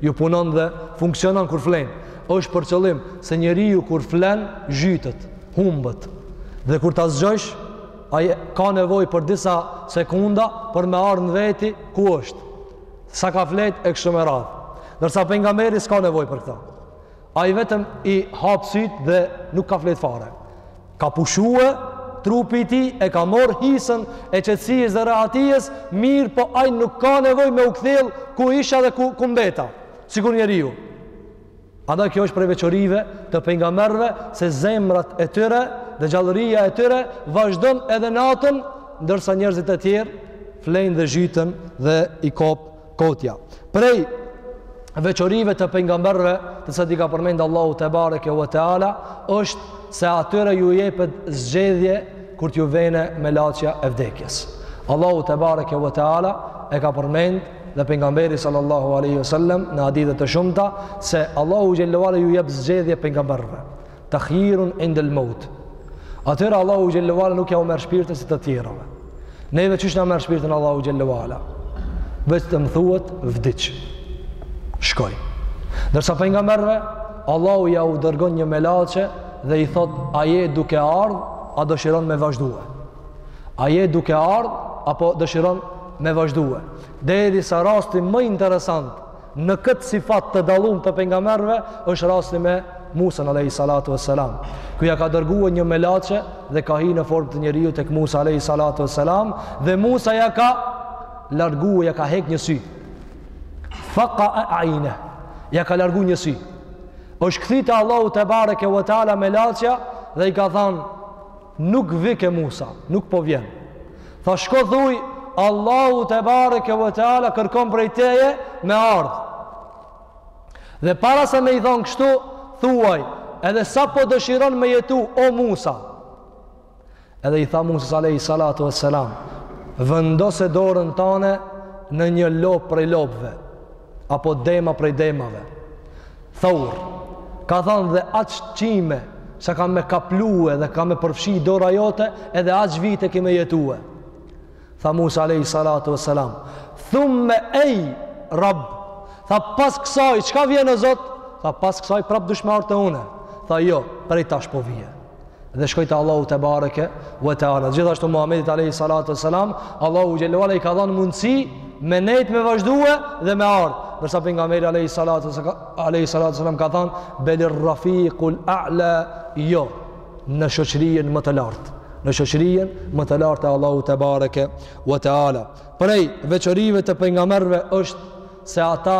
ju punon dhe funksionon kur flen. Është për qëllim se njeriu kur flen zhytet, humbet. Dhe kur ta zgjosh, ai ka nevojë për disa sekonda për me ardhur në veti ku është. Sa ka flejt e kështu me radhë. Ndërsa pejgamberi s'ka nevojë për këtë. Ai vetëm i hap sytë dhe nuk ka flejt fare. Ka pushue, trupi i tij e ka marr hisën e qetësisë dhe rehatijës, mirëpo ai nuk ka nevojë me u kthjell ku isha dhe ku ku mbeta, sikur njeriu. Andaj kjo është prej veçorive të pejgamberëve se zemrat e tyre dhe gjallëria e tyre vazhdon edhe natën ndërsa njerëzit e tjerë flejnë dhe zhytën dhe i kap Kotja. Prej veçorive të pejgamberëve, të cilat i ka përmend Allahu te bareke ve teala, është se atyre ju jepet zgjedhje kur t'ju vjen melaqja e vdekjes. Allahu te bareke ve teala e ka përmend dhe pejgamberi sallallahu alaihi wasallam në hadithe të shumta se Allahu xhallahu ala ju jep zgjedhje pejgamberëve. Takhjirun indel meut. Atëherë Allahu xhelle ve ala nuk jau merr shpirtin si të tjerëve. Neve qysh na merr shpirtin Allahu xhelle ve ala? Vetëm thuhet vdiq. Shkoj. Ndërsa pejgamberëve, Allahu jau dërgon një melaqe dhe i thot, a je duke ardhë, a dëshiron me vazhdue. A je duke ardhë, apo dëshiron me vazhdue. Derisa rasti më interesant, Në këtë sifat të dallum të pejgamberëve është rasti me Musën alejhi salatu ve selam. Ku ja ka dërgue një melaqe dhe ka hi në formë të njeriut tek Musa alejhi salatu ve selam dhe Musa ja ka largu ja ka hek një sy. Faqa aina. Ja ka largu një sy. Është kthy te Allahu te bareke ve teala melaqja dhe i ka thanë Nuk vike Musa, nuk po vjen. Tha shko thuj, Allahu te bareke ve teala kërkon prej teje me ardh. Dhe para se me i than kështu, thuaj, edhe sa po dëshiron me jetu o Musa. Edhe i tha Musës alayhi salatu vesselam, vendose dorën tane në një lopë prej lopëve. apo dem a prej demave. Thaur, ka thanë dhe aq qime sa ka me kaplue dhe ka me përfshi dora jote edhe aq vite ki me jetue. Tha Musa alai salatu e salam, thumme ej, rab, tha pas kësaj, çka vjen o Zot? Tha pas kësaj prap duhesh me ardh te une. Tha jo, prej tash po vij. dhe shkoi te Allahu te bareke ve teala gjithashtu Muhamedit alayhi salatu wasalam Allahu xhelalu ala i ka dhanë mundësi me nejt me vazhdu edhe me ardh ndërsa pejgamberi alayhi salatu alayhi salatu wasalam ka thanë belir rafiqul a'la jo në shoqërinë më të lartë në shoqërinë më të lartë e Allahu te bareke ve teala prej veçorive të pejgamberëve është se ata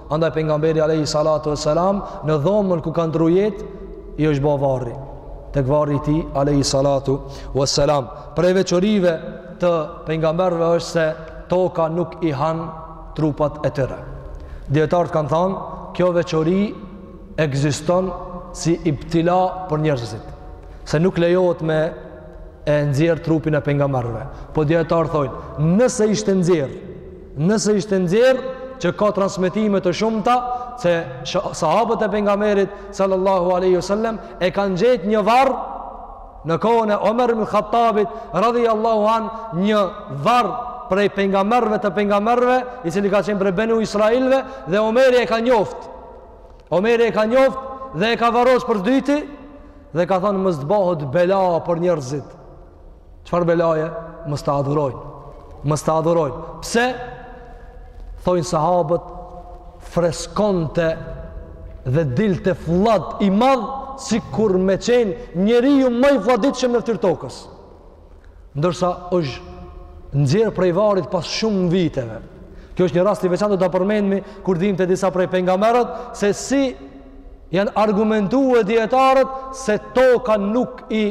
Andaj pejgamberi alayhi salatu wassalam në dhomën ku ka ndru jetë i është ba varri tek varri i tij alayhi salatu wassalam. Prej veçorive të pejgamberëve është se toka nuk i han trupat e tyre. Dijetarët kanë thanë, kjo veçori ekziston si ibtila për njerëzit, se nuk lejohet me e nxjerr trupin e pejgamberëve. Po dijetarët thojnë, nëse ishte nxjerr Nëse ishte nxjerr që ka transmetime të shumta se sahabët e pejgamberit sallallahu alaihi wasallam e kanë gjetë një varr në kohën e Omer ibn Khattabit radhiyallahu an një varr prej pejgamberëve të pejgamberëve i cili ka qenë prej Banu Israilve dhe Omeri e ka njoft Omeri e ka njoft dhe e ka varros për s'dyti dhe ka thanë mos të bahet bela për njerëzit Çfarë belaje? Mos ta adhurojnë. Mos ta adhurojnë. Pse? Thojnë sahabët freskonte dhe dilte fllad i madh sikur me qenë njeriu ma i flladitshëm në fytyrë të tokës. Ndërsa është nxjerr prej varrit pas shumë viteve. Kjo është një rast i veçantë do ta përmendmi kur vijmë te disa prej pejgamberëve se si janë argumentue dijetarët se toka nuk i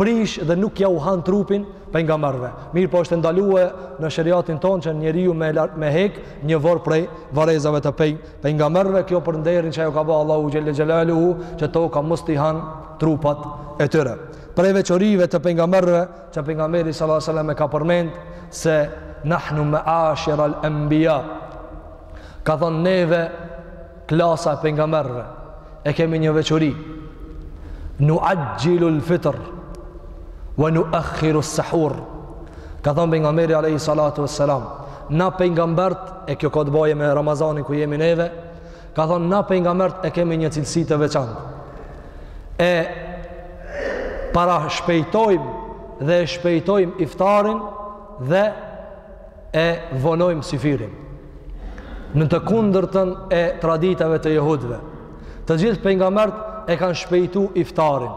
prish dhe nuk jua han trupin pejgamberëve. Mirëpo është e ndalue në sheriatin tonë që njeriu me me hek një vor prej varrezave të pej pejgamberëve, kjo për nderin që jua ka bë Allahu xhelle xhelalu që toka mos t'i han trupat e tyre. Prej veçorive të pejgamberëve që pejgamberi sallallahu alajhi wasallam e ka përmend se nahnu ma'ashira al-anbiya ka thanë neve klasa e pejgamberëve e kemi një veçori nuaxhilu l-fitër wa nuakhiru s-sahur ka thanë pejgamberi alejhi salatu we selam na pejgamberët e kjo ka të bajë me Ramazanin ku jemi neve ka thonë na pejgamberët e kemi një cilësi të veçantë e parashpejtojmë dhe e shpejtojmë iftarin dhe e vonojmë syfyrin. Në të kundërtën e traditave të jehudve, të gjithë pejgamberët e kanë shpejtu iftarin,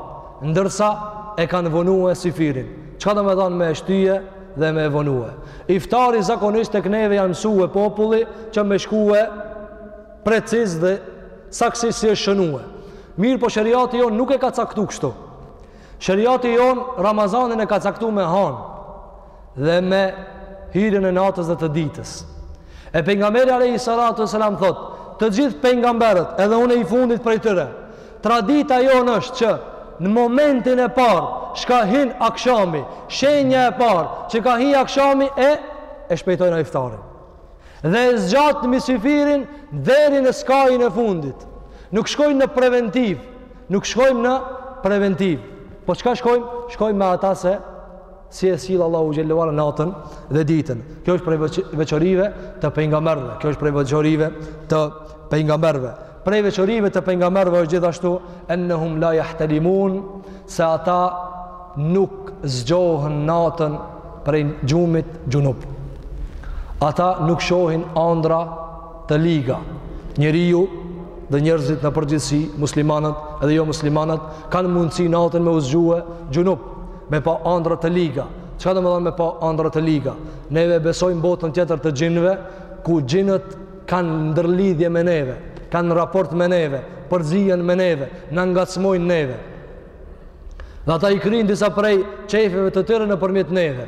ndërsa e kanë vonue syfyrin. Çka domethanë me e shtye dhe me e vonue? Iftari zakonisht tek neve janë mësue populli që me shkue preciz dhe saktësisht si është shënue. Mirëpo sheriati jonë nuk e ka caktu kështu. Sheriati jonë Ramazanin e ka caktu me hanë. dhe me hyrjen e natës dhe të ditës. E pejgamberi alayhi salatu wasalam thot, të gjithë pejgamberët, edhe unë i fundit prej tyre, tradita jonë është që në momentin e parë çka hyn akshami, shenja e parë që ka hi akshami e e shpejtojmë iftarin. Dhe e zgjatim syfyrin deri në skajin e fundit. Nuk shkojmë në preventiv, nuk shkojmë në preventiv. Po çka shkojmë? Shkojmë me ata se Si e sill Allahu xhelle ue ala natën dhe ditën. Kjo është prej veçorive të pejgamberëve. Kjo është prej veçorive të pejgamberëve. Prej veçorive të pejgamberëve është gjithashtu ennehum la jahtelimun se ata nuk zgjohen natën prej gjumit xhunub. Ata nuk shohin andra të liga. Njeriu dhe njerëzit në përgjithësi, muslimanët edhe jomuslimanët, kanë mundësi natën me u zgjue xhunub. Me pa andra të liga. Çka domethanë me pa andra të liga? Neve e besojmë botën tjetër të xhinëve, ku xhinët kanë ndërlidhje me neve, kanë raport me neve, përzihen me neve, na ngacmojnë neve. Dhe ata i kryjnë disa prej qejfeve të tyre nëpërmjet neve.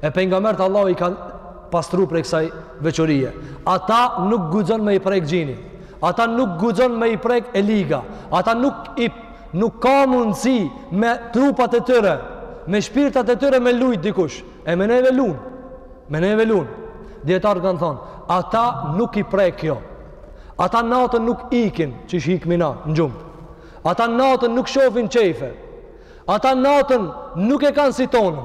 E pejgamberët Allahu i ka pastru prej kësaj veçorie. Ata nuk guxon me i prek xhini. Ata nuk guxon me i prek e liga. Ata nuk i Nuk ka mundësi me trupat e tyre, me shpirtat e tyre me lujt dikush. E me neve lun. Me neve lun. Dijetarët kanë thonë, ata nuk i prek kjo. Ata natën nuk ikin, qysh ikim na, në gjumë. Ata natën nuk shofin qejfe. Ata natën nuk e kanë si tonen.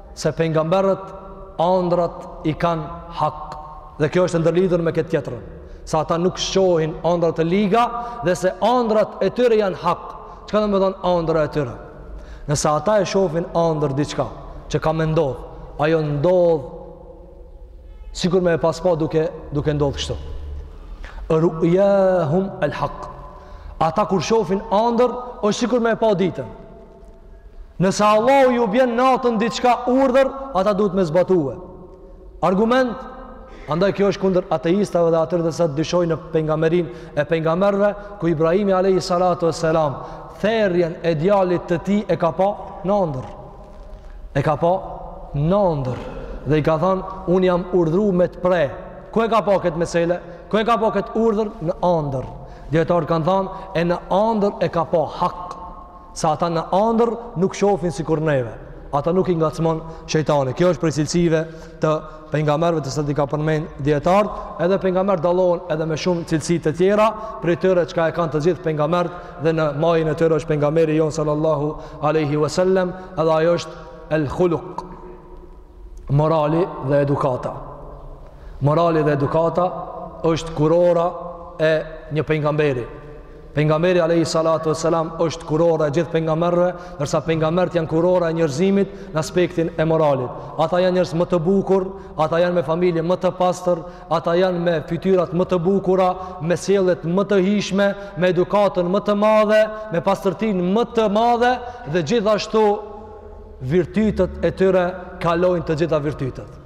Se pejgamberët andrat i kanë hak. Dhe kjo është e ndërlidhur me këtë tjetrën. Se ata nuk shohin andra të liga dhe se andrat e tyre janë hak. Çka domethanë andra e tyre? Nëse ata e shohin andër diçka që ka me ndodh, ajo ndodh sikur me e pas pa duke duke ndodh kështu. Ru'yahum al-haq. Ata kur shofin andër, është sikur me e pa ditën. Nëse Allahu ju bjen natën diçka urdhër, ata duhet me zbatue. Argument, andaj kjo është kunder ateistave dhe atyre të cilët dyshojnë në pejgamberinë e pejgamberëve, ku Ibrahimi alejhi salatu ve selam, therjen e djalit të tij e ka pa në andërr. E ka pa në andërr. Dhe i ka thanë, unë jam urdhru me të prej. Ku e ka pa këtë mesele? Ku e ka pa këtë urdhër? Në andërr. Dijetarët kanë thanë, e në andërr e ka pa hak. se ata në andërr nuk shofin sikur neve ata nuk i ngacmon shejtani kjo është prej cilësive të pejgamberëve të cilat i ka përmend dijetarët edhe pejgambert dallohen edhe me shumë cilësi të tjera prej tyre çka e kanë të gjithë pejgambert dhe në majën e tyre është pejgamberi jonë sallallahu alaihi wasallam edhe ajo është el huluk morali dhe edukata morali dhe edukata është kurora e një pejgamberi Pejgamberi alayhi salatu wasalam është kurora e gjithë pejgamberëve, ndërsa pejgambert janë kurora e njerëzimit në aspektin e moralit. Ata janë njerëz më të bukur, ata janë me familje më të pastër, ata janë me fytyrat më të bukura, me sjelljet më të hijshme, me edukatën më të madhe, me pastërtinë më të madhe dhe gjithashtu virtytet e tyre kalojnë të gjitha virtytet.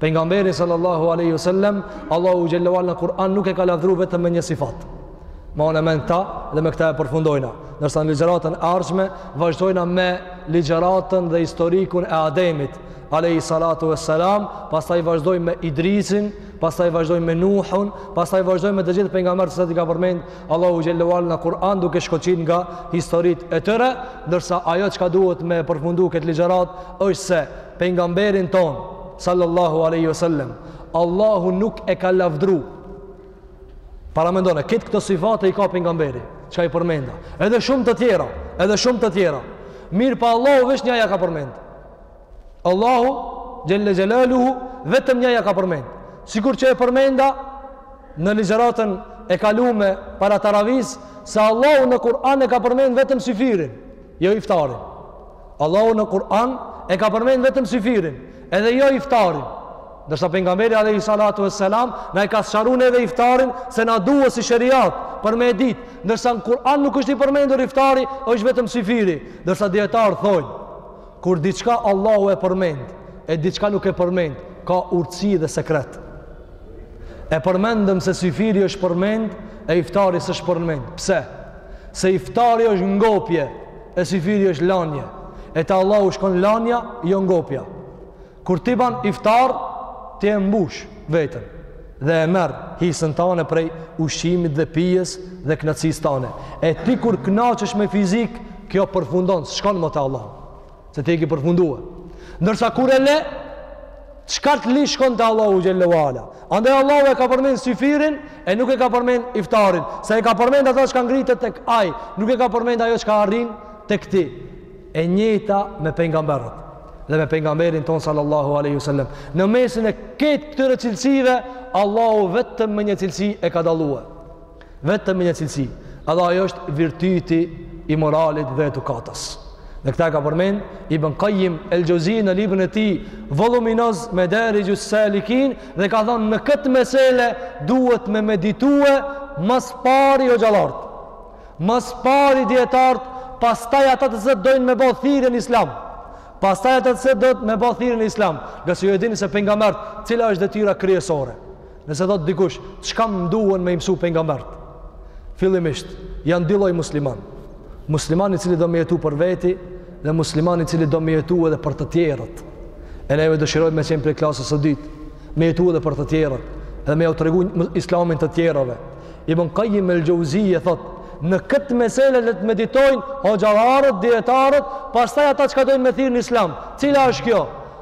Pejgamberi sallallahu alaihi wasallam, Allahu xhelle xhelaluhu në Kur'an nuk e ka lavdru vetëm me një sifat. Mbane në mend këta dhe me këta e përfundojna. Ndërsa në ligjëratën e ardhshme vazhdojna me ligjëratën dhe historikun e Ademit, alayhi salatu wassalam, pastaj vazhdojmë me Idrisin, pastaj vazhdojmë me Nuhun, pastaj vazhdojmë me të gjithë pejgamberët të cilët i ka përmend Allahu xhelle xhelaluhu në Kur'an duke shkoqit nga historitë e tyre, ndërsa ajo çka duhet me përfundu këtë ligjëratë është se pejgamberin tonë sallallahu alaihi wasallam Allahu nuk e ka lavdru paramendone këtë këto sifate i ka pejgamberi çka i përmenda edhe shumë të tjera edhe shumë të tjera mirëpo Allahu veç një ia ka përmend Allahu xhelle xhelaluhu vetëm një ia ka përmend sikur që e përmenda në ligjëratën e kalume para taravisë se Allahu në Kur'an e ka përmend vetëm syfirin Jo iftarin. Allahu në Kur'an e ka përmend vetëm syfirin, edhe jo iftarin. Ndërsa pejgamberi alayhi salatu vesselam na e ka sqaru neve iftarin se na duhet si sheriat për me e ditë. Ndërsa në Kur'an nuk është i përmendur iftari, është vetëm syfiri. Ndërsa dijetarët thojnë, kur diçka Allahu e përmend, e diçka nuk e përmend, ka urtësi dhe sekret. E përmendëm se syfiri është përmend e iftari s'është përmend. Pse? Se iftari është ngopje e syfiri është lanje. E te Allahu shkon lanja, jo ngopja. Kur ti ban iftar, ti e mbush veten dhe e merr hisën tane prej ushqimit dhe pijes dhe knaqsisë tane. E ti kur knaqesh me fizik, kjo përfundon, s'shkon më te Allah. Se ti e ki përfundue. Ndërsa kur e le, çka ti li shkon te Allahu Xhelle Ula. Andaj Allahu e ka përmen syfirin, e nuk e ka përmen iftarin. Se e ka përmen ata çka ngritet tek ai, nuk e ka përmen ajo çka arrin tek ti. E njëjta me pengamberët dhe me pengamberin tonë sallallahu aleyhi sallam. Në mesin e këtë këtyre cilësive, Allahu vetëm me një cilësi e ka dallue. Vetëm me një cilësi, edhe ajo është virtyti i moralit dhe edukatës. Dhe këta e ka përmen, Ibn Kajim El Xhozi në librin e tij voluminoz Medarixhus Salikin, dhe ka thonë në këtë mesele duhet me meditue ma s'pari hoxhallarët, ma s'pari dijetarët, pastaj ata të cilët dojnë me bo thirrje në islam, pastaj ata të cilët dojnë me bo thirrje në islam, ngase ju e dini se pengamerët, cila është detyra kryesore, Nëse thotë dikush, çka më duhen me i mësu pejgambert? Fillimisht, janë dy lloj musliman. Musliman i cili do me jetu për veti dhe musliman i cili do me jetu edhe për të tjerët. E neve dëshirojmë me qenë prej klasës së dytë, me jetu edhe për të tjerët, edhe me ja u tregu islamin të tjerëve. Ibn Qayyim el-Jauziyje thotë, në këtë meselë le të meditojnë hoxhallarët, dijetarët, pastaj ata çka dojnë me thirr në islam. Cila është kjo?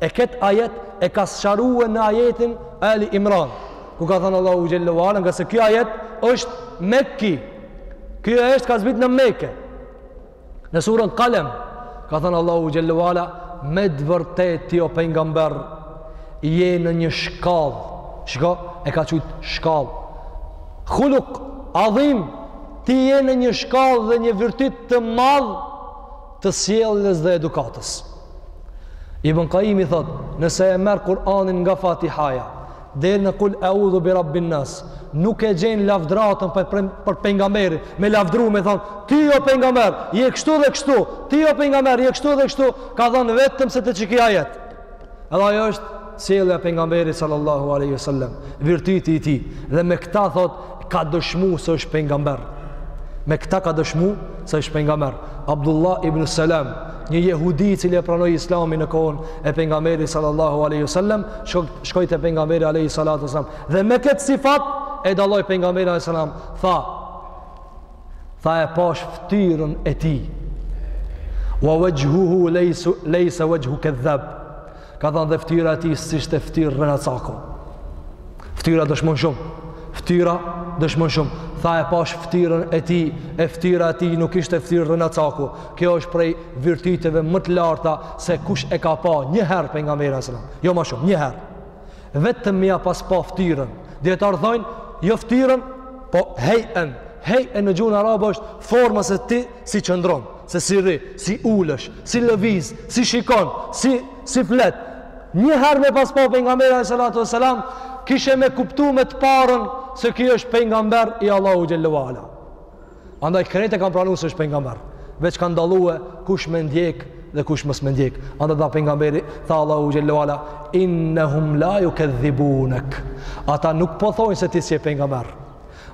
E këtë ajet e ka sqarue në ajetin Ali Imran, ku ka thënë Allahu Xhelle Ula, ngase ky ajet është Mekki. Ky ajet ka zbrit në Mekke. Në surën Kalem, ka thënë Allahu Xhelle Ula, me të vërtetë ti o pengamber, je në një shkallë. Shiko, e ka qujt shkallë. Khulluk, adhim, ti je në një shkallë dhe një virtyt të madhë, të sjelljes dhe edukatës. Ibn Qayimi thotë, nëse e merr Kur'anin nga Fatihaja deri në Kul A'udhu bi Rabbin Nas, nuk e gjen lavdratën për pejgamberin, me lavdru me thon, ti o pejgamber, je kështu dhe kështu, ti o pejgamber, je kështu dhe kështu, ka thënë vetëm se te qiky ajet. Edhe ajo është sjellja e pejgamberit sallallahu alaihi wasallam, virtyti i tij. Dhe me këtë thotë ka dëshmuar se është pejgamber. Me këtë ka dëshmuar se është pejgamber. Abdullah ibn Salam, një jehudi i cili e pranoi Islamin në kohën e pejgamberit sallallahu alaihi wasallam, shkoi te pejgamberi alaihi salatu wasallam. Dhe me këtë sifat e dalloi pejgamberi alaihi salam, tha Tha e pash ftyrën e tij. Wa vexhhuhu lejse, lejse vexhhu kedhab. Ka thanë dhe ftyra e tij s'ishte ftyrë rrenacaku. Ftyra dëshmon shumë. Ftyra dëshmon shumë. Tha e pash ftyrën e tij, e ftyra e tij nuk ishte ftyrë rrenacaku. Kjo është prej virtyteve më të larta, se kush e ka pa një herë pejgamberin alejhi selam. Jo ma shumë, një herë. vetëm me ja pas pa ftyrën. Dijetarët thojnë, jo ftyrën, po hejën. Hejën në gjuhën arabe është forma se ti si qëndron, se si rri, si ulesh, si lëviz, si shikon, si, si flet. Një herë me pas pa pejgamberin alejhi salatu wasalam, kishe me kuptu me të parën se ky është pejgamber i Allahut xhelle ue ala. Andaj krejt e kanë pranu se është pejgamber. Veç kanë dallue kush me ndjek dhe kush mos me ndjek. Andaj tha pejgamberi, tha Allahu xhelle wa ala, innahum la yukadhibunak. Ata nuk po thojnë se ti s'je pejgamber.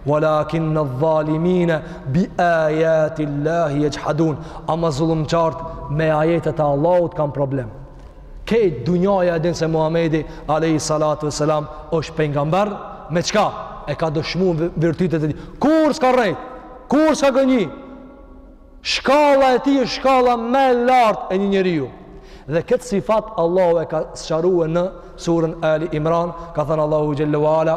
Walakinna dh-dhalimina bi ayati Allahi yajhadun. Ama zullumqarët me ajetet e Allahut kanë problem. Krejt dunjaja e din se Muhamedi alayhi salatu wasalam është pejgamber me çka e ka dëshmu virtytet e tij. Kurr s'ka rrejt, kurr s'ka gënjy. Shkalla e tij është shkalla më e lartë e një njeriu. Dhe këtë sifat Allahu e ka sqarue në surën Ali Imran, ka thanë Allahu xhelle wa ala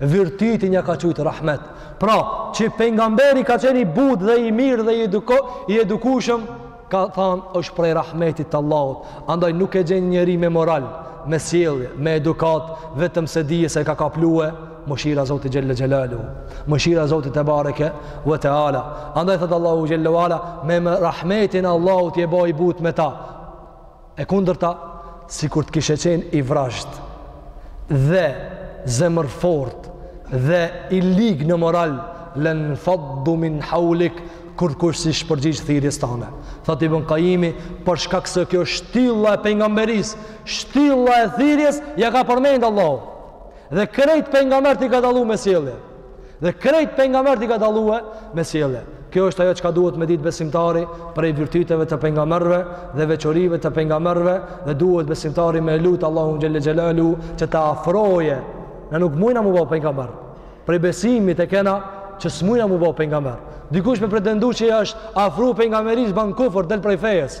Virtytin ja ka qujtë rahmet. Pra, që pengamberi ka qenë i butë dhe i mirë dhe i, eduko, i edukushëm, ka thanë është prej rahmetit të Allahut. Andaj nuk e gjen njeri me moral, me sjellje, me edukatë, vetëm se dije se e ka kaplue, mëshira e Zotit xhelle xhelaluhu. Mëshira e Zotit tebareke ve teala. Andaj thotë Allahu xhelle ve ala, me rahmetin e Allahut je bo i butë me ta. E kundërta, sikur të kishe qenë i vrazhdë dhe zemërfort dhe i lig në moral, lanfaddu min hawlik, kurkush s'ish përgjigj thirrjes tane. Thotë Ibn Qayimi, për shkak se kjo shtylla e pejgamberisë, shtylla e thirrjes ja ka përmend Allahu. Dhe krejt pejgambert i ka dallu me sjellje. Dhe krejt pejgambert i ka dallue me sjellje. Kjo është ajo çka duhet me ditë besimtari prej virtyteve të pejgamberëve dhe veçorive të pejgamberëve dhe duhet besimtari me lut Allahun xhelle xhelalu që të afroje. Na nuk mujna m'u bo pejgamber. Prej besimit e kena që s'mujna m'u ba pejgamber. Dikush me pretendu që është afru pejgamberisë ban kufër del prej fejes.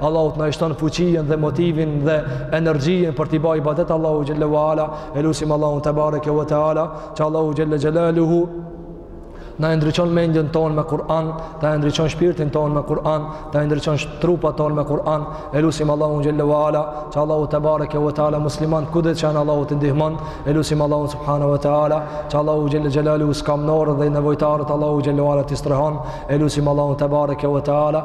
Allahu të na shton fuqinë dhe motivin dhe energjinë për të bërë ibadet Allahut xhelle ve ala, e lusim Allahun tebareke ve teala, që Allahu xhelle xhelaluhu të na e ndriçon mendjen tonë me Kur'an, ta e ndriçon shpirtin tonë me Kur'an, ta e ndriçon trupat tonë me Kur'an. E lusim Allahun xhelle ve ala, që Allahu tebareke ve teala muslimanët kudo që janë Allahu t'i ndihmon. E lusim Allahun subhanahu ve teala, që Allahu xhelle xhelaluhu skamnorët dhe nevojtarët Allahu xhelle ve ala t'i strehon. E lusim Allahun tebareke ve teala,